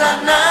Satanas.